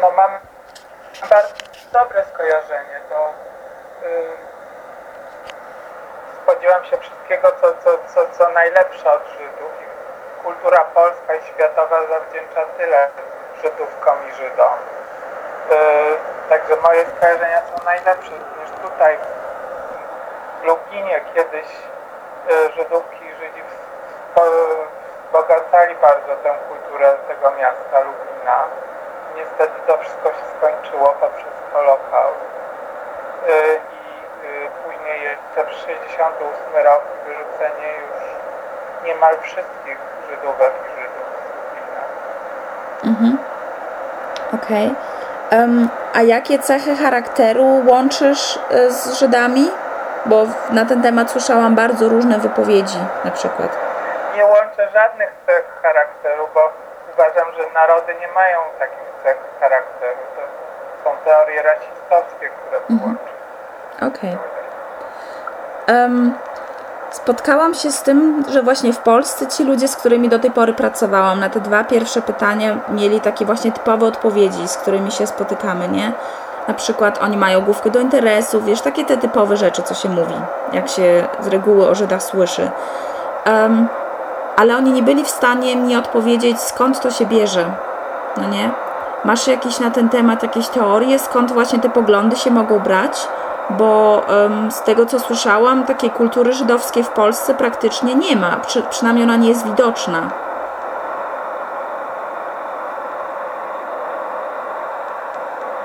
no mam bardzo dobre skojarzenie. To y, spodziewam się wszystkiego, co, co, co, co najlepsze od Żydów. Kultura polska i światowa zawdzięcza tyle Żydówkom i Żydom. Y, także moje skojarzenia są najlepsze. Również tutaj w Lublinie kiedyś y, Żydówki i Żydzi wzbogacali bardzo tę kulturę tego miasta Lublina. Niestety to wszystko się skończyło poprzez Holokaust. Y, I y, później jeszcze w 68 rok wyrzucenie już niemal wszystkich Żydówek i Żydów z Lublina. Mhm. Okej. Okay. Um, a jakie cechy charakteru łączysz y, z Żydami? Bo na ten temat słyszałam bardzo różne wypowiedzi na przykład. Nie łączę żadnych cech charakteru, bo uważam, że narody nie mają takich cech charakteru. To są teorie rasistowskie, które mhm. Okej. Okay. Um, spotkałam się z tym, że właśnie w Polsce ci ludzie, z którymi do tej pory pracowałam, na te dwa pierwsze pytania mieli takie właśnie typowe odpowiedzi, z którymi się spotykamy, nie? Na przykład oni mają główkę do interesów, wiesz, takie te typowe rzeczy, co się mówi, jak się z reguły o Żydach słyszy. Um, ale oni nie byli w stanie mi odpowiedzieć, skąd to się bierze. No nie? Masz jakieś na ten temat jakieś teorie, skąd właśnie te poglądy się mogą brać? Bo um, z tego co słyszałam, takiej kultury żydowskiej w Polsce praktycznie nie ma, Przy, przynajmniej ona nie jest widoczna.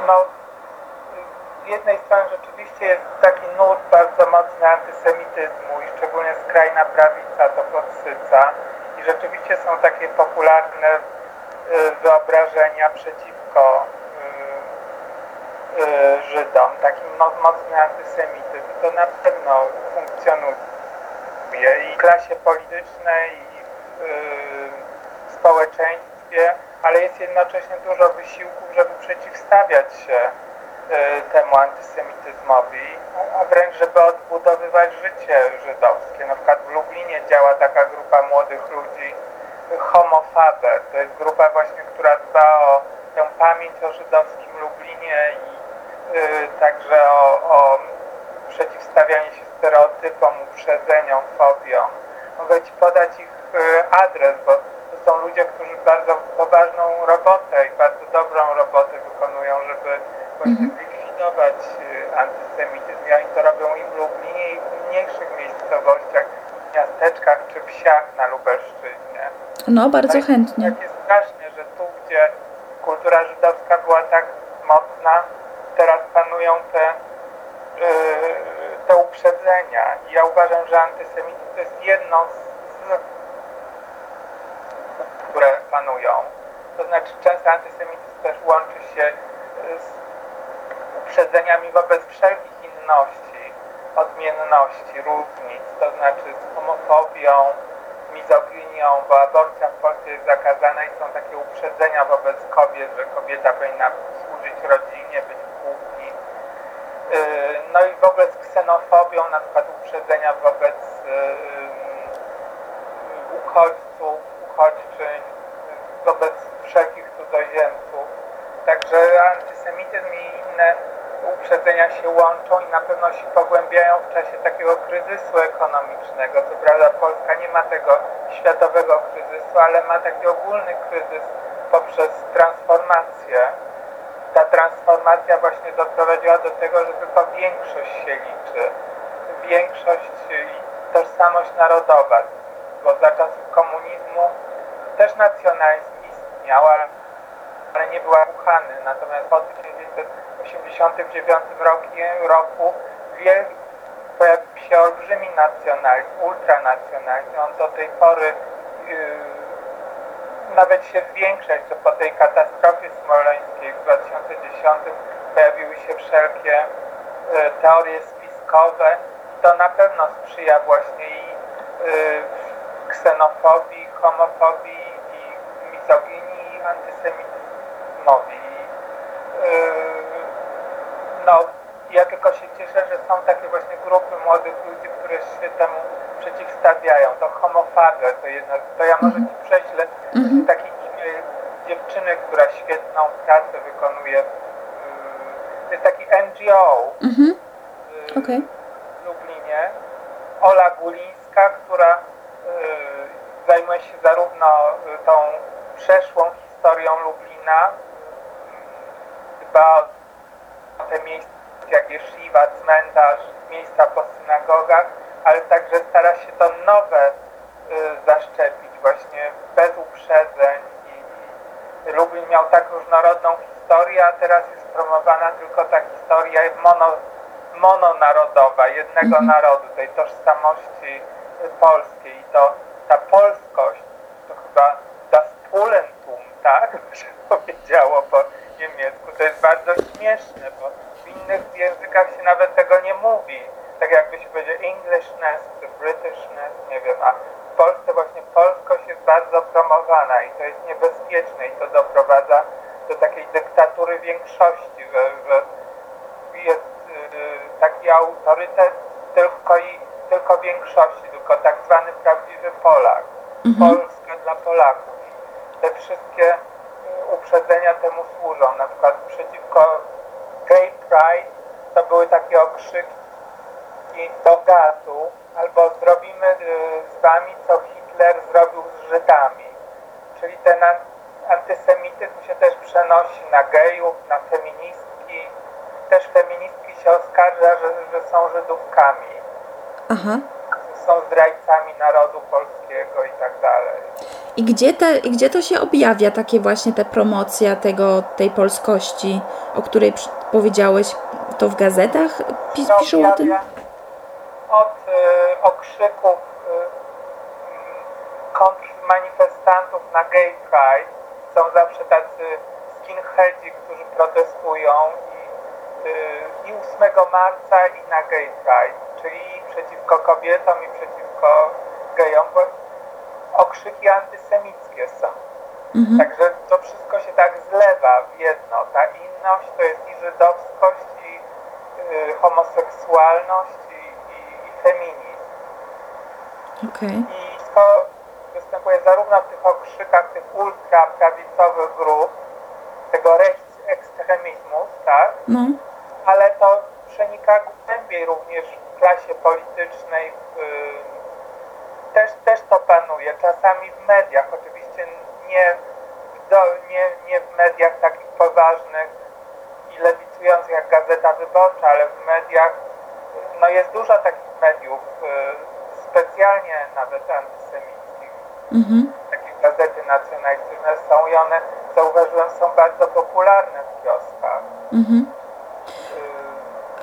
No, z jednej strony rzeczywiście jest taki nurt bardzo mocny antysemityzmu i szczególnie skrajna prawica to podsyca i rzeczywiście są takie popularne wyobrażenia przeciwko y, y, Żydom, taki mocny antysemityzm, to na pewno funkcjonuje i w klasie politycznej, i w społeczeństwie, ale jest jednocześnie dużo wysiłków, żeby przeciwstawiać się temu antysemityzmowi, a wręcz żeby odbudowywać życie żydowskie. Na przykład w Lublinie działa taka grupa młodych ludzi Homo Faber. To jest grupa właśnie, która dba o tę pamięć o żydowskim Lublinie i yy, także o, o przeciwstawianie się stereotypom, uprzedzeniom, fobiom. Mogę Ci podać ich yy, adres, bo to są ludzie, którzy bardzo poważną robotę i bardzo dobrą robotę wykonują, żeby właśnie mhm. likwidować yy, antysemityzm. I oni to robią i w Lublinie, i w mniejszych miejscowościach, miasteczkach czy wsiach na Lubelszczyźnie. No, bardzo tak, chętnie. Tak jest strasznie, że tu, gdzie kultura żydowska była tak mocna, teraz panują te, yy, te uprzedzenia. I ja uważam, że antysemityzm to jest jedno z, z które panują. To znaczy często antysemityzm też łączy się z uprzedzeniami wobec wszelkich inności, odmienności, różnic, to znaczy z homofobią, mizoginią, bo aborcja w Polsce jest zakazana i są takie uprzedzenia wobec kobiet, że kobieta powinna służyć rodzinie, być w kuchni. Yy, no i w ogóle z ksenofobią, na przykład uprzedzenia wobec yy, uchodźców, uchodźczyń, wobec wszelkich cudzoziemców. Także antysemityzm i inne uprzedzenia się łączą i na pewno się pogłębiają w czasie takiego kryzysu ekonomicznego. Co prawda Polska nie ma tego światowego kryzysu, ale ma taki ogólny kryzys poprzez transformację. Ta transformacja właśnie doprowadziła do tego, że tylko większość się liczy. Większość i tożsamość narodowa, bo za czasów komunizmu też nacjonalizm istniał, ale, nie był uchany. Natomiast po 1989 roku, pojawił się olbrzymi nacjonalizm, ultranacjonalizm. On do tej pory yy, nawet się zwiększa, co po tej katastrofie smoleńskiej w 2010 pojawiły się wszelkie yy, teorie spiskowe. To na pewno sprzyja właśnie i yy, ksenofobii, homofobii i mizoginii i antysemityzmowi. Yy, no, ja tylko się cieszę, że są takie właśnie grupy młodych ludzi, które się temu przeciwstawiają. To homofagę, to jedno, to ja może Ci prześlę mm -hmm. taki e-mail, dziewczyny, która świetną pracę wykonuje. y, To jest taki NGO Mhm. w Lublinie. Ola Gulińska, która y, zajmuje się zarówno y, tą przeszłą historią Lublina, y, dba o jak jesziwa, cmentarz, miejsca po synagogach, ale także stara się to nowe y, zaszczepić właśnie bez uprzedzeń i, Lublin miał tak różnorodną historię, a teraz jest promowana tylko ta historia mono, mononarodowa, jednego Mhm. narodu, tej tożsamości polskiej i to ta polskość to chyba das Polentum, tak? Się powiedziało po niemiecku. To jest bardzo śmieszne, bo innych językach się nawet tego nie mówi. Tak jakby się powiedział Englishness czy Britishness, nie wiem, a w Polsce właśnie polskość jest bardzo promowana i to jest niebezpieczne i to doprowadza do takiej dyktatury większości, że, że jest y, taki autorytet tylko i tylko większości, tylko tak zwany prawdziwy Polak. Polska dla Polaków. Te wszystkie uprzedzenia temu służą. Na przykład przeciwko Gay Pride to były takie okrzyki do gazu, albo zrobimy y, z wami, co Hitler zrobił z Żydami. Czyli ten an- antysemityzm się też przenosi na gejów, na feministki. Też feministki się oskarża, że, że są Żydówkami, Aha. Są zdrajcami narodu polskiego i tak dalej. I gdzie, te, I gdzie to się objawia, takie właśnie te promocja tego, tej polskości, o której powiedziałeś, to w gazetach pi- To piszą o tym? Od y, okrzyków y, kontrmanifestantów na Gay Pride są zawsze tacy skinheadzi, którzy protestują i, y, i 8 marca i na Gay Pride, czyli przeciwko kobietom i przeciwko gejom, bo okrzyki antysemickie są. Mhm. Także to wszystko się tak zlewa w jedno. Ta inność to jest i żydowskość, i y, homoseksualność, i, i, i feminizm. Okej. I to występuje zarówno w tych okrzykach tych ultraprawicowych grup, tego ekstremizmu, tak? No. ale to przenika głębiej również klasie politycznej. Y, też, też to panuje, czasami w mediach, oczywiście nie, w do, nie, nie w mediach takich poważnych i lewicujących jak Gazeta Wyborcza, ale w mediach, no jest dużo takich mediów, y, specjalnie nawet antysemickich, Mhm. takie gazety nacjonalistyczne są i one, zauważyłem, są bardzo popularne w kioskach. Mhm.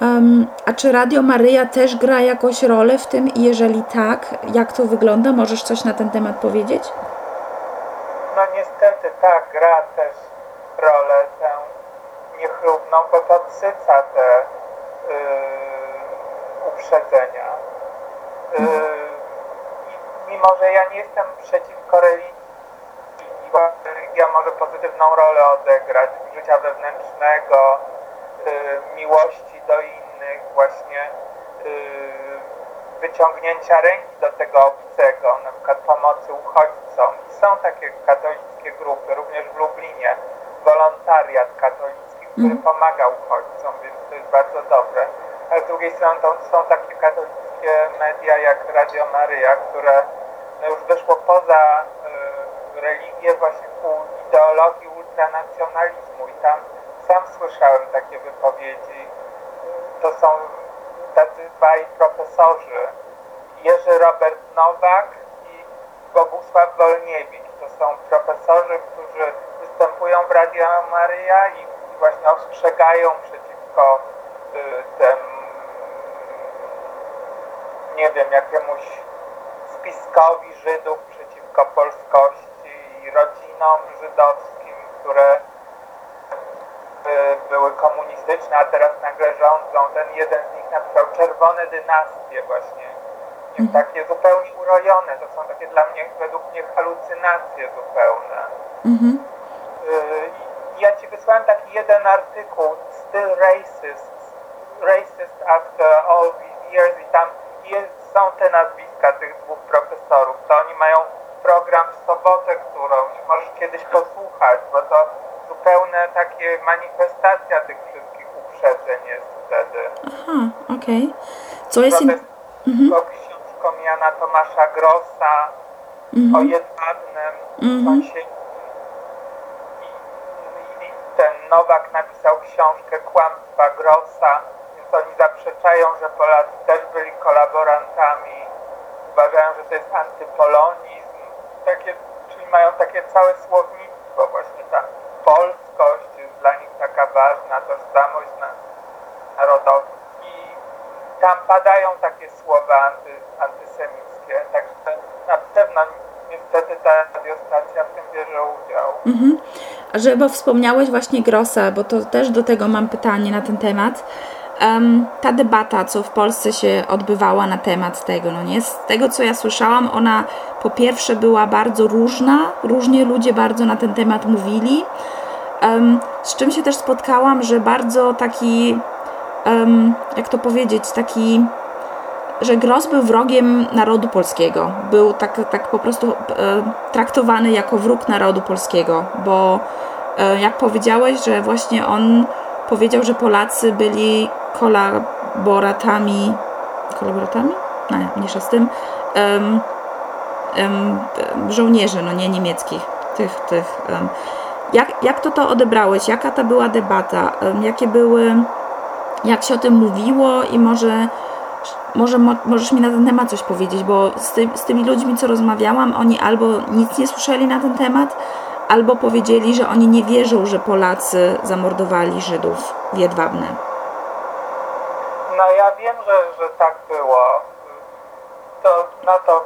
Em, a czy Radio Maryja też gra jakąś rolę w tym? I jeżeli tak, jak to wygląda? Możesz coś na ten temat powiedzieć? No niestety tak, gra też rolę tę niechlubną, bo podsyca te yy, uprzedzenia. Yy, mimo, że ja nie jestem przeciwko religii, bo religia może pozytywną rolę odegrać życia wewnętrznego, yy, miłości do innych, właśnie yy, wyciągnięcia ręki do tego obcego, na przykład pomocy uchodźcom. I są takie katolickie grupy, również w Lublinie, wolontariat katolicki, który Mhm. pomaga uchodźcom, więc to jest bardzo dobre. Ale z drugiej strony to są takie katolickie media jak Radio Maryja, które no już wyszło poza y, religię właśnie ku ideologii ultranacjonalizmu i tam sam słyszałem takie wypowiedzi. To są tacy dwaj profesorzy, Jerzy Robert Nowak i Bogusław Wolniewicz. To są profesorzy, którzy występują w Radio Maryja i właśnie ostrzegają przeciwko y, tem, nie wiem, jakiemuś spiskowi Żydów przeciwko polskości i rodzinom żydowskim, które były komunistyczne, a teraz nagle rządzą. Ten jeden z nich napisał Czerwone dynastie właśnie. Nie, takie zupełnie urojone. To są takie dla mnie, według mnie, halucynacje zupełne. Mhm. Y, Ja Ci wysłałem taki jeden artykuł, Still Racist, Racist After All These Years i tam jest, są te nazwiska tych dwóch profesorów, to oni mają program w sobotę którąś, możesz kiedyś posłuchać, bo to zupełne takie manifestacja tych wszystkich uprzedzeń jest wtedy. Aha, okej. Co jest... In... mhm. książką Jana Tomasza Grossa o jedwabnym Mhm. I, ten Nowak napisał książkę Kłamstwa Grossa, więc oni zaprzeczają, że Polacy też byli kolaborantami. Uważają, że to jest antypolonizm. Takie, czyli mają takie całe słownictwo, właśnie ta polskość jest dla nich taka ważna, tożsamość na, narodowa. I tam padają takie słowa anty, antysemickie, także na pewno niestety ta radiostacja w tym bierze udział. Mhm. A że, bo wspomniałeś właśnie Grossa, bo to też do tego mam pytanie na ten temat. Em, ta debata, co w Polsce się odbywała na temat tego, no nie? Z tego, co ja słyszałam, ona po pierwsze była bardzo różna, różnie ludzie bardzo na ten temat mówili. Z czym się też spotkałam, że bardzo taki, jak to powiedzieć, taki że Gross był wrogiem narodu polskiego. Był tak, tak po prostu e, traktowany jako wróg narodu polskiego, bo e, jak powiedziałeś, że właśnie on powiedział, że Polacy byli kolaboratami, kolaboratami? No, nie, mniejsza z tym, żołnierzy, no nie niemieckich, tych, tych. Jak, jak to to odebrałeś? Jaka to była debata? Jakie były, jak się o tym mówiło i może może mo, możesz mi na ten temat coś powiedzieć, bo z, ty, z tymi ludźmi, co rozmawiałam, oni albo nic nie słyszeli na ten temat, albo powiedzieli, że oni nie wierzą, że Polacy zamordowali Żydów w Jedwabne. No ja wiem, że, że tak było. To na to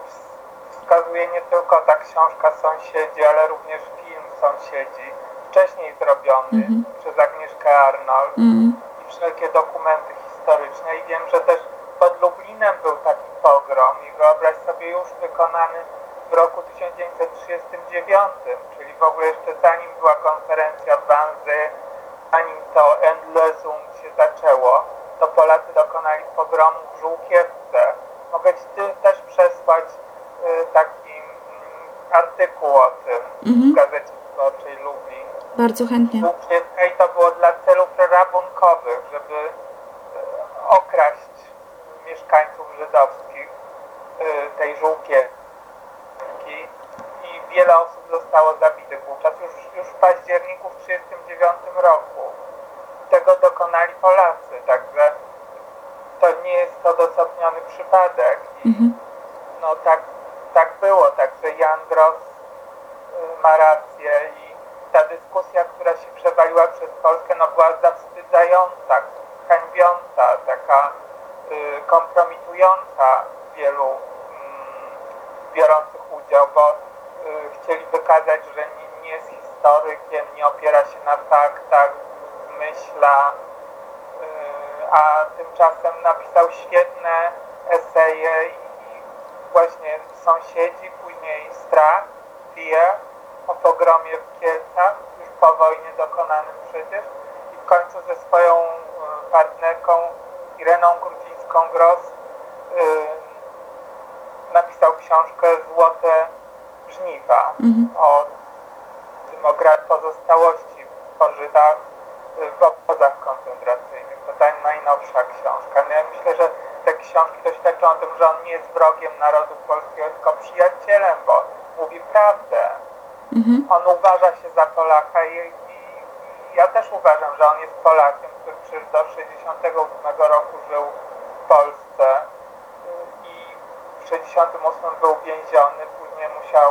wskazuje nie tylko ta książka Sąsiedzi, ale również Sąsiedzi, wcześniej zrobiony Mhm. przez Agnieszkę Arnold Mm, i wszelkie dokumenty historyczne. I wiem, że też pod Lublinem był taki pogrom i wyobraź sobie już wykonany w roku 1939, czyli w ogóle jeszcze zanim była konferencja w Wannsee, zanim to Endlösung się zaczęło, to Polacy dokonali pogromu w Żółkiewce. Mogę Ci ty też przesłać y, taki mm, artykuł o tym Mhm. w Gazecie Wyborczej Lublin. Bardzo chętnie. Żółkiewka i to było dla celów rabunkowych, żeby e, okraść mieszkańców żydowskich e, tej Żółkiewki i wiele osób zostało zabitych wówczas już, już w październiku w 1939 roku. Tego dokonali Polacy, także to nie jest to odosobniony przypadek. I, Mhm. no tak, tak było, także Jan Gross y, ma rację dyskusja, która się przewaliła przez Polskę, no była zawstydzająca, hańbiąca, taka y, kompromitująca wielu mm, biorących udział, bo y, chcieli wykazać, że nie, nie jest historykiem, nie opiera się na faktach, myśla, y, a tymczasem napisał świetne eseje i właśnie sąsiedzi, później strach, fear, o pogromie w Kielcach, po wojnie dokonanym przecież i w końcu ze swoją y, partnerką Ireną Grudzińską-Gross y, napisał książkę Złote Żniwa Mhm. o demografii pozostałości po Żydach w obozach koncentracyjnych. To ta najnowsza książka. No ja myślę, że te książki to świadczą o tym, że on nie jest wrogiem narodu polskiego, tylko przyjacielem, bo mówi prawdę. Mhm. On uważa się za Polaka i, i ja też uważam, że on jest Polakiem, który przecież do 68 roku żył w Polsce i w 68 był więziony, później musiał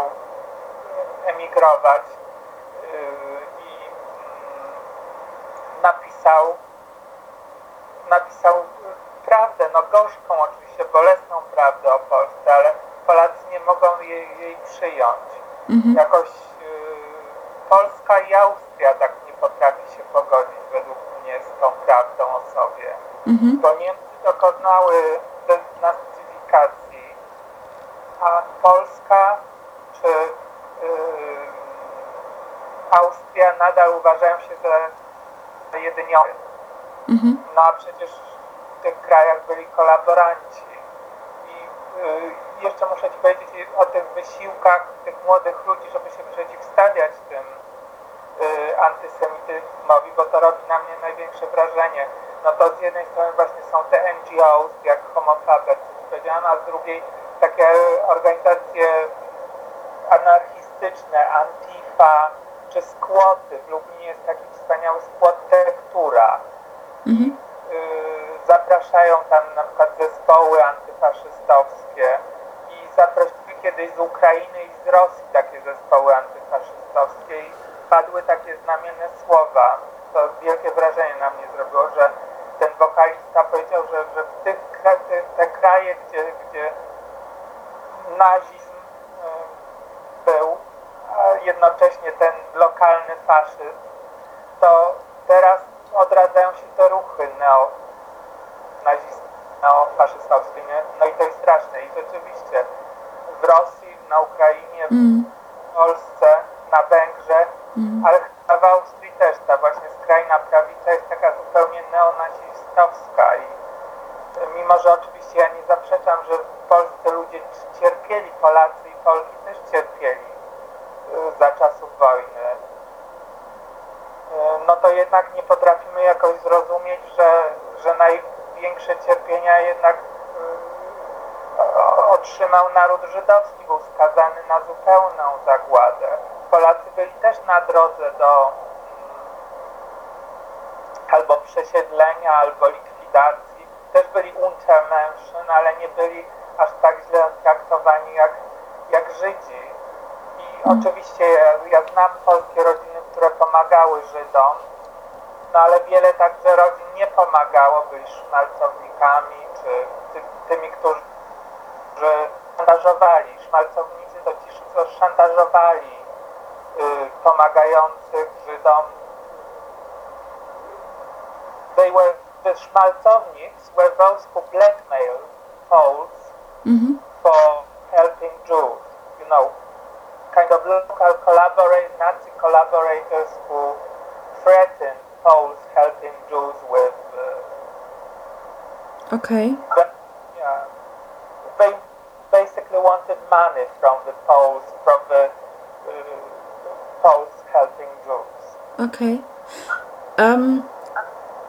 emigrować y, i mm, napisał napisał y, prawdę, no gorzką oczywiście, bolesną prawdę o Polsce, ale Polacy nie mogą jej, jej przyjąć. Mhm. Jakoś Austria tak nie potrafi się pogodzić według mnie z tą prawdą o sobie. Mhm. Bo Niemcy dokonały denazyfikacji, a Polska czy y, Austria nadal uważają się za jedynione. Mhm. No a przecież w tych krajach byli kolaboranci. I y, jeszcze muszę Ci powiedzieć o tych wysiłkach tych młodych ludzi, żeby się przeciwstawiać tym antysemityzmowi, bo to robi na mnie największe wrażenie. No to z jednej strony właśnie są te NGOs, jak Homofaber, co powiedziałam, a z drugiej takie organizacje anarchistyczne, Antifa czy skłoty. W Lublinie jest taki wspaniały skłot Tektura. Mhm. Y, zapraszają tam na przykład zespoły antyfaszystowskie i zaprosili kiedyś z Ukrainy i z Rosji takie zespoły antyfaszystowskie i padły takie znamienne słowa. To wielkie wrażenie na mnie zrobiło, że ten wokalista powiedział, że, że w tych te, te kraje, gdzie, gdzie nazizm y, był, a jednocześnie ten lokalny faszyzm, to teraz odradzają się te ruchy neo, neofaszystowskie, nie? No i to jest straszne. I rzeczywiście w Rosji, na Ukrainie, Mm. w Polsce, na Węgrzech, Mm. ale chyba w Austrii też ta właśnie skrajna prawica jest taka zupełnie neonazistowska i mimo, że oczywiście ja nie zaprzeczam, że w Polsce ludzie cierpieli, Polacy i Polki też cierpieli y, za czasów wojny, y, no to jednak nie potrafimy jakoś zrozumieć, że, że największe cierpienia jednak y, otrzymał naród żydowski, był skazany na zupełną zagładę. Polacy byli też na drodze do mm, albo przesiedlenia, albo likwidacji. Też byli Untermenschen, ale nie byli aż tak źle traktowani jak, jak Żydzi. I oczywiście ja, ja znam polskie rodziny, które pomagały Żydom, no ale wiele także rodzin nie pomagało, byli szmalcownikami, czy ty, tymi, którzy szantażowali. Szmalcownicy to ci, co szantażowali pomagających Żydom. They were, the szmalcowniks were those who blackmailed Poles Mhm. for helping Jews. You know, kind of local collaborators, Nazi collaborators who threatened Poles helping Jews with, uh, but, yeah, they basically wanted money from the Poles, from the Poles helping Jews. Okej. Em,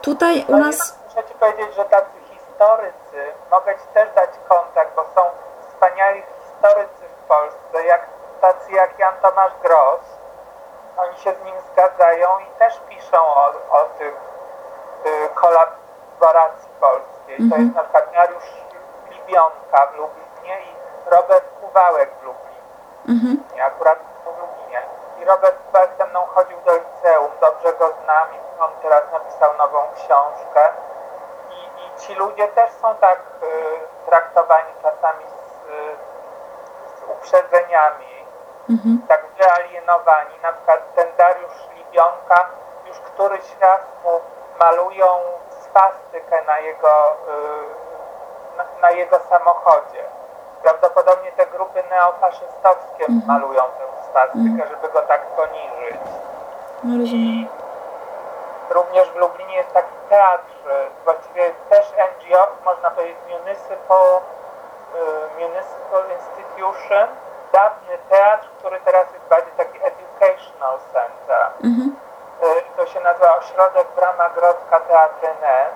tutaj u No nas. muszę Ci powiedzieć, że tacy historycy, mogę Ci też dać kontakt, bo są wspaniali historycy w Polsce, jak tacy jak Jan Tomasz Gross. Oni się z nim zgadzają i też piszą o, o tych y, kolaboracji polskiej. To Mhm. jest na przykład Mariusz Libionka w Lublinie i Robert Kuwałek w Lublinie. Mhm. Akurat. I Robert Kubek ze mną chodził do liceum, dobrze go znam i on teraz napisał nową książkę. I, i ci ludzie też są tak y, traktowani czasami z, y, z uprzedzeniami, Mhm. tak wyalienowani. Na przykład ten Dariusz Libionka, już któryś raz mu malują swastykę na jego, y, na, na jego samochodzie. Prawdopodobnie te grupy neofaszystowskie Mhm. malują tę swastykę, żeby go tak poniżyć. No rozumiem. Również w Lublinie jest taki teatr, właściwie też NGO, można powiedzieć Municipal, y, Municipal Institution, dawny teatr, który teraz jest bardziej taki educational center. Mhm. Y, To się nazywa Ośrodek Brama Grodzka Teatryne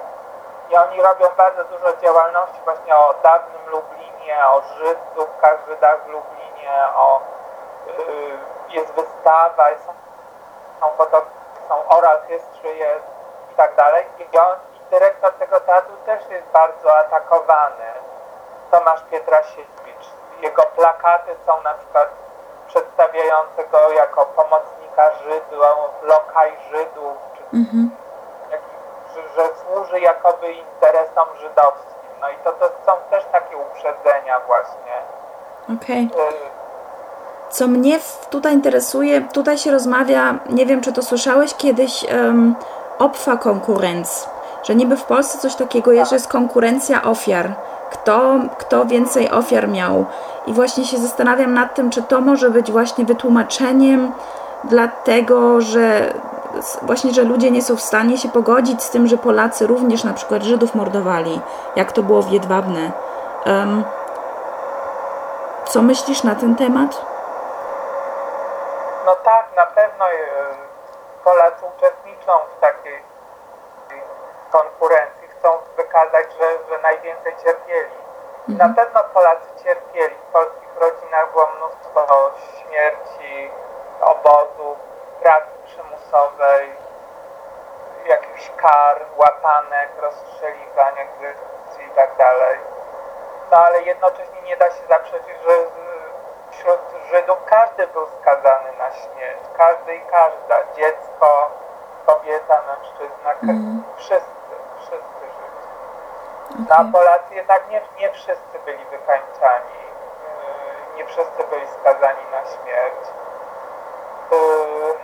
i oni robią bardzo dużo działalności właśnie o dawnym Lublinie, o Żydówkach, Żydach w Lublinie, o, y, jest wystawa, są, są, są oral history jest i tak dalej. I, on, I dyrektor tego teatru też jest bardzo atakowany. Tomasz Pietrasiewicz. Jego plakaty są na przykład przedstawiające go jako pomocnika Żydów, lokaj Żydów, czy Mhm. jak, że, że służy jakoby interesom żydowskim. No i to, to są też takie uprzedzenia właśnie. Okej. Y, Co mnie tutaj interesuje, tutaj się rozmawia, nie wiem czy to słyszałeś kiedyś, um, opfa konkurenc. Że niby w Polsce coś takiego jest, że jest konkurencja ofiar. Kto, kto więcej ofiar miał. I właśnie się zastanawiam nad tym, czy to może być właśnie wytłumaczeniem dlatego, że właśnie, że ludzie nie są w stanie się pogodzić z tym, że Polacy również na przykład Żydów mordowali, jak to było w Jedwabne. Em, Co myślisz na ten temat? No tak, na pewno e, Polacy uczestniczą w takiej konkurencji, chcą wykazać, że, że najwięcej cierpieli. Na pewno Polacy cierpieli. W polskich rodzinach było mnóstwo śmierci, obozów, pracy przymusowej, jakichś kar, łapanek, rozstrzeliwań, egzekucji i tak dalej. No ale jednocześnie nie da się zaprzeczyć, że z- wśród Żydów każdy był skazany na śmierć. Każdy i każda. Dziecko, kobieta, mężczyzna, ka- wszyscy, wszyscy Żydzi. No a Okej. Polacy jednak nie, nie wszyscy byli wykańczani. Yy, Nie wszyscy byli skazani na śmierć. Yy,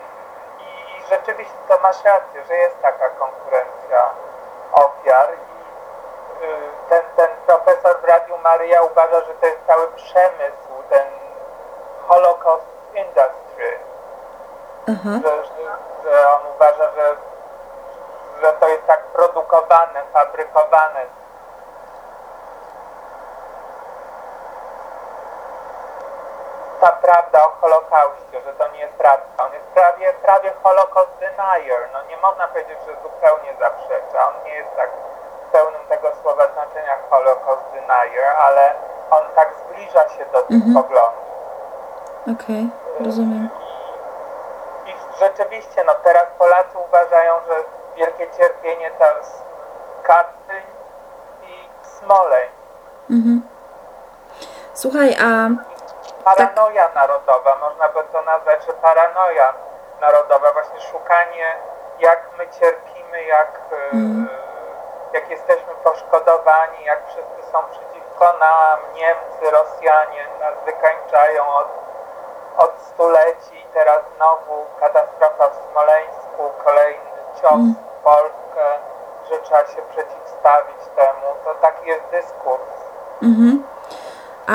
I i rzeczywiście to masz rację, że jest taka konkurencja ofiar i yy, ten, ten profesor w Radiu Maryja uważa, że to jest cały przemysł, ten Holocaust Industry, Aha. że, że, że on uważa, że, że to jest tak produkowane, fabrykowane. Ta prawda o Holokauście, że to nie jest prawda. On jest prawie, prawie Holocaust denier. No nie można powiedzieć, że zupełnie zaprzecza. On nie jest tak w pełnym tego słowa znaczenia Holocaust denier, ale on tak zbliża się do tych Mhm. poglądów. Okej, rozumiem. I rzeczywiście, no teraz Polacy uważają, że wielkie cierpienie to Katyń i Smoleń. Mhm. Słuchaj, a Paranoja narodowa, można by to nazwać, że paranoja narodowa, właśnie szukanie jak my cierpimy, jak, Mhm. jak jesteśmy poszkodowani, jak wszyscy są przeciwko nam, Niemcy, Rosjanie nas wykańczają od, od stuleci i teraz znowu katastrofa w Smoleńsku, kolejny cios Mhm. w Polskę, że trzeba się przeciwstawić temu, to taki jest dyskurs. Mhm. A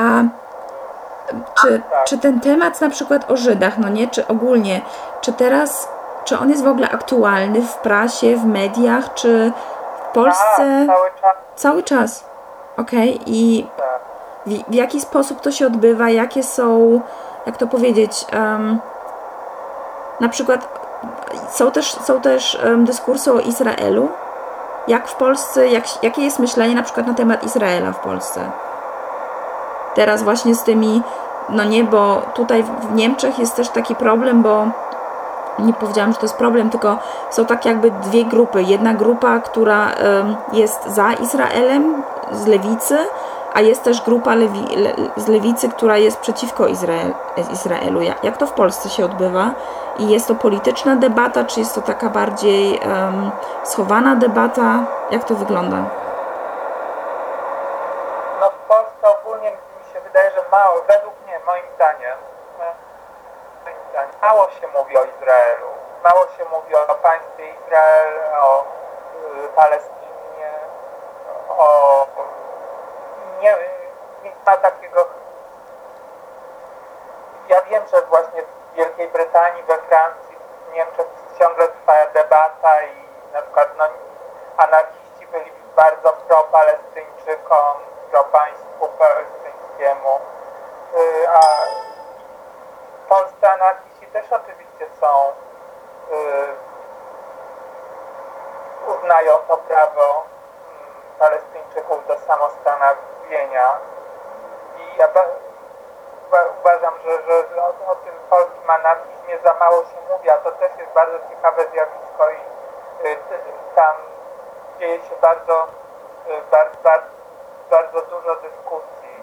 czy, czy ten temat na przykład o Żydach, no nie, czy ogólnie, czy teraz, czy on jest w ogóle aktualny w prasie, w mediach, czy w Polsce Tak, cały czas cały czas? Okej, i tak. w, w jaki sposób to się odbywa, jakie są, jak to powiedzieć, em, na przykład są też, są też em, dyskursy o Izraelu? Jak w Polsce, jak, jakie jest myślenie na przykład na temat Izraela w Polsce? Teraz właśnie z tymi, no nie, bo tutaj w Niemczech jest też taki problem, bo nie powiedziałam, że to jest problem, tylko są tak jakby dwie grupy. Jedna grupa, która jest za Izraelem z lewicy, a jest też grupa lewi, le, z lewicy, która jest przeciwko Izrael, Izraelu. Jak, jak to w Polsce się odbywa? I jest to polityczna debata, czy jest to taka bardziej em, schowana debata? Jak to wygląda? No w Polsce ogólnie mi się wydaje, że mało, według mnie, moim zdaniem, e, moim zdaniem, mało się mówi o Izraelu. Mało się mówi o państwie Izrael, o y, Palestynie, o... Nie, nie ma takiego... Ja wiem, że właśnie w Wielkiej Brytanii, we Francji, w Niemczech ciągle trwa debata i na przykład no, anarchiści byli bardzo pro-Palestyńczykom, pro-państwu palestyńskiemu, Y, a polscy anarchiści też oczywiście są, y, uznają to prawo mm, Palestyńczyków do samostanowienia i ja ba- uwa- uważam, że, że, że o, o tym polskim anarchizmie za mało się mówi, a to też jest bardzo ciekawe zjawisko i y, ty- tam dzieje się bardzo, y, bar, bar, bardzo dużo dyskusji.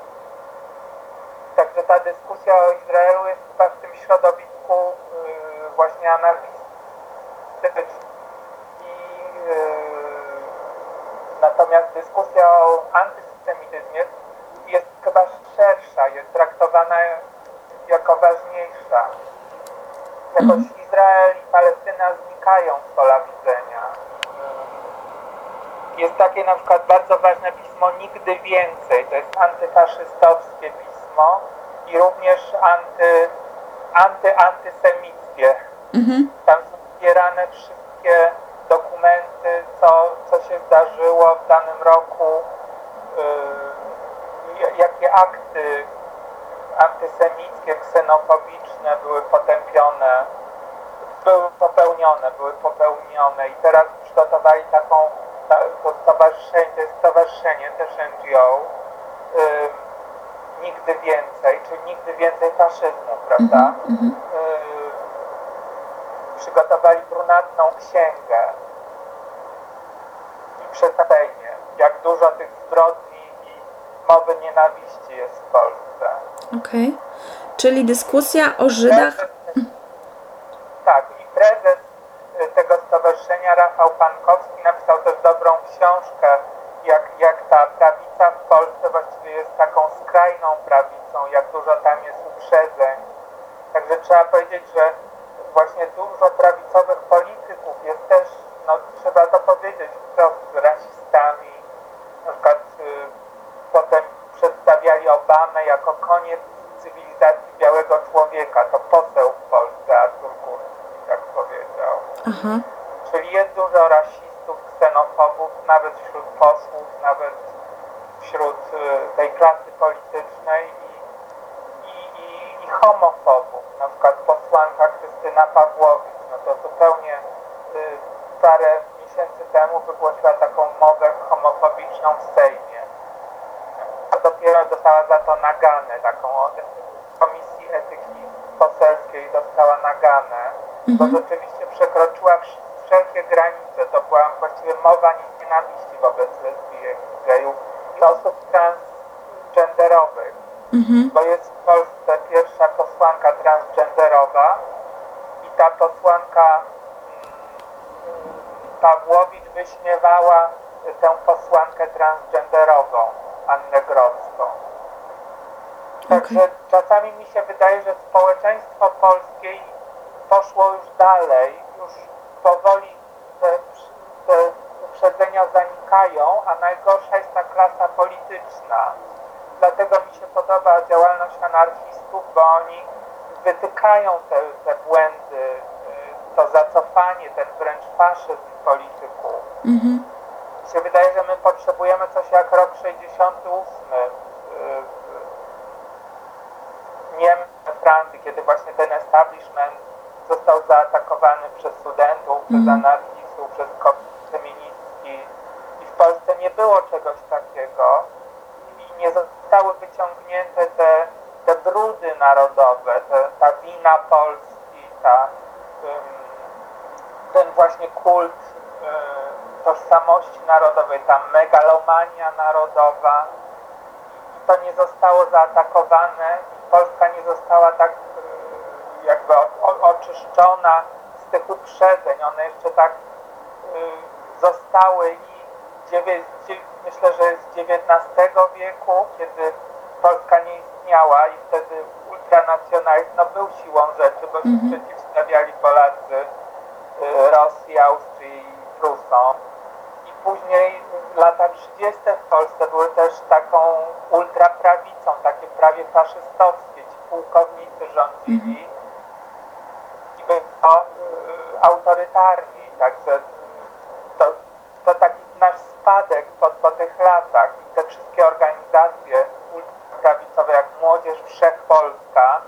Także ta dyskusja o Izraelu jest chyba w tym środowisku y, właśnie anarchistycznym. I, natomiast dyskusja o antysemityzmie jest chyba szersza, jest traktowana jako ważniejsza. Jakoś Izrael i Palestyna znikają z pola widzenia. Jest takie na przykład bardzo ważne pismo Nigdy Więcej. To jest antyfaszystowskie pismo i również anty, anty, antysemickie. Mhm. Tam są zbierane wszystkie dokumenty, co, co się zdarzyło w danym roku, yy, jakie akty antysemickie, ksenofobiczne były potępione, były popełnione, były popełnione i teraz przygotowali taką, ta, to stowarzyszenie, to jest stowarzyszenie też NGO, ym, nigdy więcej, czyli nigdy więcej faszyzmu, prawda? Ym, przygotowali brunatną księgę i przedstawienie, jak dużo tych zbrodni i mowy nienawiści jest w Polsce. Okej. Czyli dyskusja o Żydach. Prezes, tak, i prezes y, tego stowarzyszenia, Rafał Pankowski, napisał też dobrą książkę, jak, jak ta prawica w Polsce właściwie jest taką skrajną prawicą, jak dużo tam jest uprzedzeń. Także trzeba powiedzieć, że właśnie dużo prawicowych polityków jest też, no trzeba to powiedzieć wprost, rasistami. Na przykład y, potem przedstawiali Obamę jako koniec cywilizacji białego człowieka. To poseł w Polsce, Artur Kurski, tak powiedział. Aha. Czyli jest dużo rasistów, ksenofobów, nawet wśród posłów, nawet wśród y, tej klasy politycznej i, i, i, i homofobów. Na przykład posłanka Krystyna Pawłowicz, no to zupełnie y, parę miesięcy temu wygłosiła taką mowę homofobiczną w Sejmie. A dopiero dostała za to naganę, taką od Komisji Etyki Poselskiej dostała naganę, bo rzeczywiście przekroczyła wsz- wszelkie granice. To była właściwie mowa nienawiści wobec lesbijek, gejów i osób transgenderowych, Mhm. bo jest w Polsce pierwsza posłanka transgenderowa i ta posłanka mm, Pawłowicz wyśmiewała tę posłankę transgenderową, Annę Grodzką. Także czasami mi się wydaje, że społeczeństwo polskie poszło już dalej, już powoli uprzedzenia zanikają, a najgorsza jest ta klasa polityczna. Dlatego mi się podoba działalność anarchistów, bo oni wytykają te, te błędy, y, to zacofanie, ten wręcz faszyzm polityków. Mhm. Mi się wydaje, że my potrzebujemy coś jak rok 68 y, w Niemczech, we Francji, kiedy właśnie ten establishment został zaatakowany przez studentów, przez anarchistów, przez kobiety feministki i w Polsce nie było czegoś takiego i nie zostały wyciągnięte te, te brudy narodowe, te, ta wina Polski, ta, ten właśnie kult y, tożsamości narodowej, ta megalomania narodowa i to nie zostało zaatakowane i Polska nie została tak y, jakby oczyszczona z tych uprzedzeń. One jeszcze tak y, zostały i dziewię, myślę, że z XIX wieku, kiedy Polska nie istniała i wtedy ultranacjonalizm no, był siłą rzeczy, bo się przeciwstawiali Polacy y, Rosji, Austrii i Prusom. I później lata 30. w Polsce były też taką ultraprawicą, takie prawie faszystowskie. Ci pułkownicy rządzili i byli to, y, autorytarni. Także to taki nasz spadek po, po tych latach. I te wszystkie organizacje ultraprawicowe jak Młodzież Wszechpolska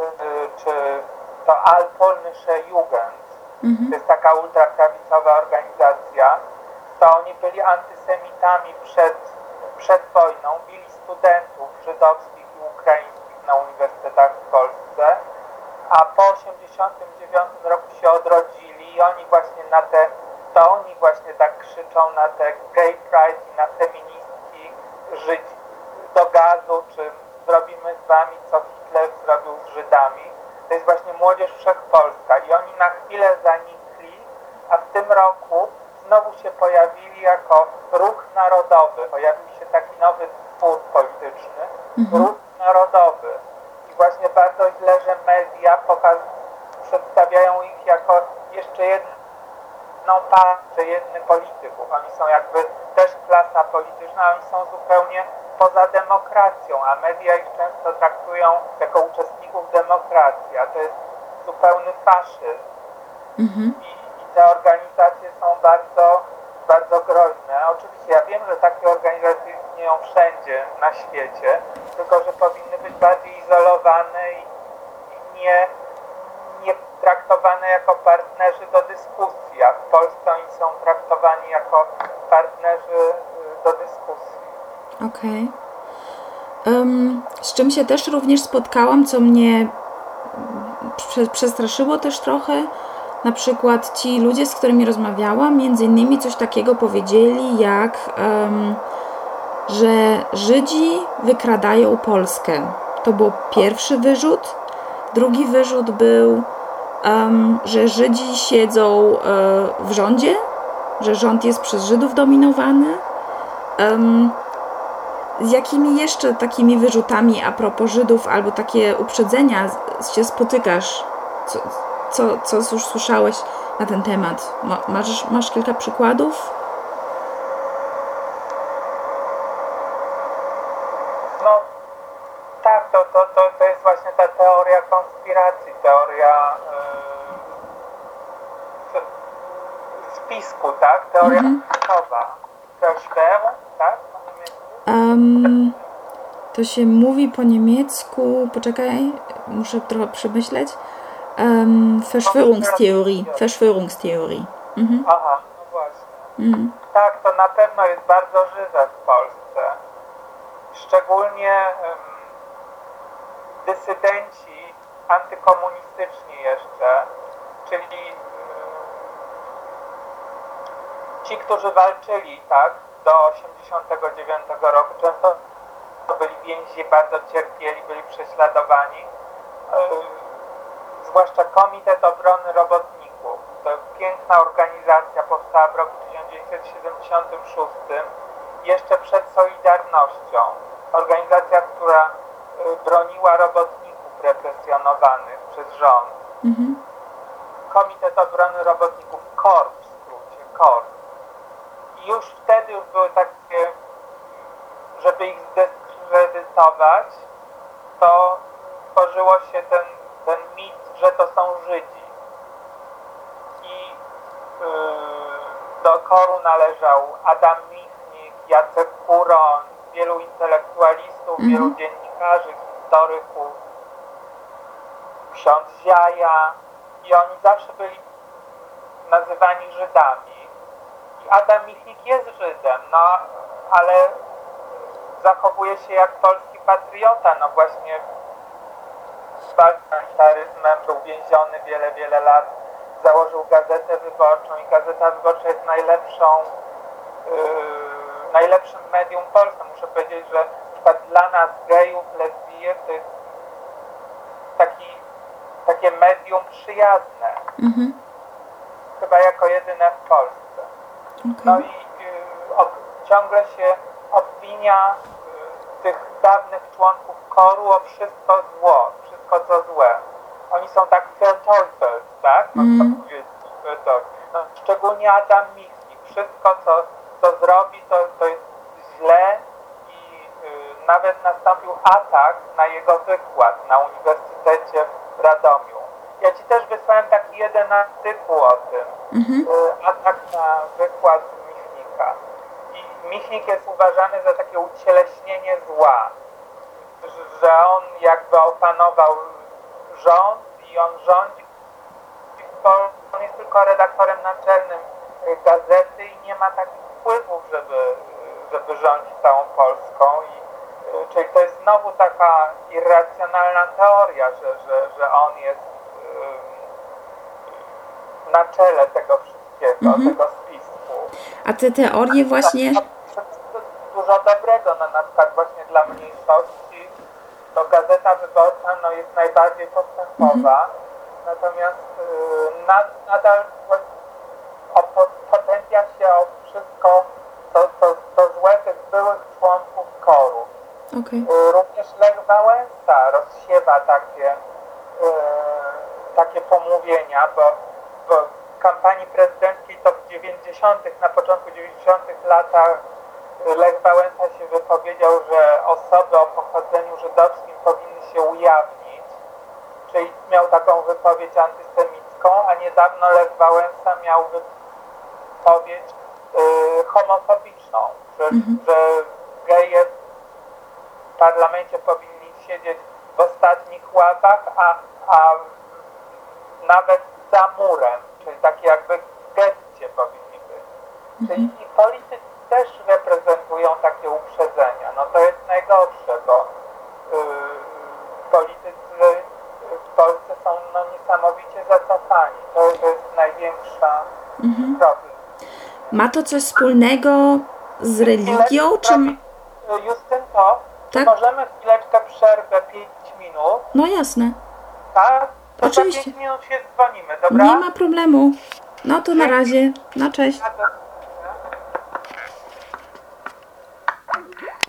y, czy to Allpolnische Jugend, to jest taka ultraprawicowa organizacja, to oni byli antysemitami przed, przed wojną, bili studentów żydowskich i ukraińskich na uniwersytetach w Polsce, a po 89 roku się odrodzili i oni właśnie na te, to oni właśnie tak krzyczą na te gay pride i na feministki żyć do gazu, czy zrobimy z wami, co Hitler zrobił z Żydami. To jest właśnie Młodzież Wszechpolska i oni na chwilę zanikli, a w tym roku znowu się pojawili jako ruch narodowy. Pojawił się taki nowy twór polityczny, ruch narodowy. I właśnie bardzo źle, że media pokaz przedstawiają ich jako jeszcze jedną partię, jednych polityków. Oni są jakby też klasa polityczna, oni są zupełnie poza demokracją, a media ich często traktują jako uczestników demokracji, a to jest zupełny faszyzm. Mhm. I, I te organizacje są bardzo, bardzo groźne. Oczywiście ja wiem, że takie organizacje istnieją wszędzie na świecie, tylko że powinny być bardziej izolowane i i nie, nie traktowane jako partnerzy do dyskusji, a w Polsce oni są traktowani jako partnerzy y, do dyskusji. Okej. Em, z czym się też również spotkałam, co mnie prze, przestraszyło też trochę. Na przykład ci ludzie, z którymi rozmawiałam, między innymi coś takiego powiedzieli, jak em, że Żydzi wykradają Polskę. To był pierwszy wyrzut. Drugi wyrzut był, że Żydzi siedzą e, w rządzie, że rząd jest przez Żydów dominowany. Z jakimi jeszcze takimi wyrzutami a propos Żydów albo takie uprzedzenia się spotykasz? Co, co, co już słyszałeś na ten temat? Ma, masz, masz kilka przykładów? No tak, to, to, to, to jest właśnie ta teoria konspiracji, teoria yy, spisku, tak? Teoria Mhm. tak? Em, to się mówi po niemiecku, poczekaj, muszę trochę przemyśleć. Um, Verschwörungstheorie. Verschwörungstheorie. Mhm. Aha, no właśnie. Mhm. Tak, to na pewno jest bardzo żywe w Polsce. Szczególnie em, dysydenci antykomunistyczni jeszcze, czyli em, ci, którzy walczyli tak, do 89 roku, często byli więźni, bardzo cierpieli, byli prześladowani. Em, zwłaszcza Komitet Obrony Robotników. To piękna organizacja, powstała w roku 1976, jeszcze przed Solidarnością. Organizacja, która y, broniła robotników represjonowanych przez rząd. Mhm. Komitet Obrony Robotników, KOR w skrócie, KOR. Już wtedy już były takie, żeby ich zdyskredytować, to tworzyło się ten, ten mit, że to są Żydzi. I yy, do koru należał Adam Michnik, Jacek Kuron, wielu intelektualistów, Mhm. wielu dziennikarzy, historyków, ksiądz Ziaja i oni zawsze byli nazywani Żydami. Adam Michnik jest Żydem, no ale zachowuje się jak polski patriota, no właśnie z parlamentaryzmem był więziony wiele, wiele lat, założył Gazetę Wyborczą i Gazeta Wyborcza jest najlepszą, yy, najlepszym medium Polsce. Muszę powiedzieć, że przykład dla nas gejów, lesbijek to jest taki, takie medium przyjazne, Mhm. chyba jako jedyne w Polsce. No i y, ob, ciągle się obwinia y, tych dawnych członków koru o wszystko zło, wszystko co złe. Oni są tak verteufelt, tak? Można Mm. powiedzieć. verteufelt. No, szczególnie Adam Michnik. Wszystko co, co zrobi to, to jest źle i y, nawet nastąpił atak na jego wykład na Uniwersytecie w Radomiu. Ja Ci też wysłałem taki jeden artykuł o tym Mhm. y, atak na wykład Michnika. I Michnik jest uważany za takie ucieleśnienie zła, że- on jakby opanował rząd i on rządzi, bo on jest tylko redaktorem naczelnym gazety i nie ma takich wpływów, żeby, żeby rządzić całą Polską. I, y, czyli to jest znowu taka irracjonalna teoria, że, że, że on jest na czele tego wszystkiego, Mhm. tego spisku. A te teorie właśnie... Dużo dobrego, no na przykład właśnie dla mniejszości, to Gazeta Wyborcza no, jest najbardziej postępowa, natomiast y, nad, nadal potępia się o wszystko to, to, to złe tych byłych członków koru. Okej. Y, Również Lech Wałęsa rozsiewa takie, y, takie pomówienia, bo, bo w kampanii prezydenckiej to w 90., na początku 90. latach Lech Wałęsa się wypowiedział, że osoby o pochodzeniu żydowskim powinny się ujawnić, czyli miał taką wypowiedź antysemicką, a niedawno Lech Wałęsa miał wypowiedź y, homofobiczną, że, że geje w parlamencie powinni siedzieć w ostatnich ławach, a, a nawet za murem, czyli takie jakby w getcie powinni być. Czyli i politycy też reprezentują takie uprzedzenia. No to jest najgorsze, bo yy, politycy w Polsce są no, niesamowicie zacofani. To, to jest największa problem. Ma to coś wspólnego z religią, czy... Zrobić, Justynko, czy Tak? możemy chwileczkę przerwę 5 minut, No jasne. tak? To Oczywiście. za 5 minut się dzwonimy, dobra? Nie ma problemu. No to na razie. No cześć.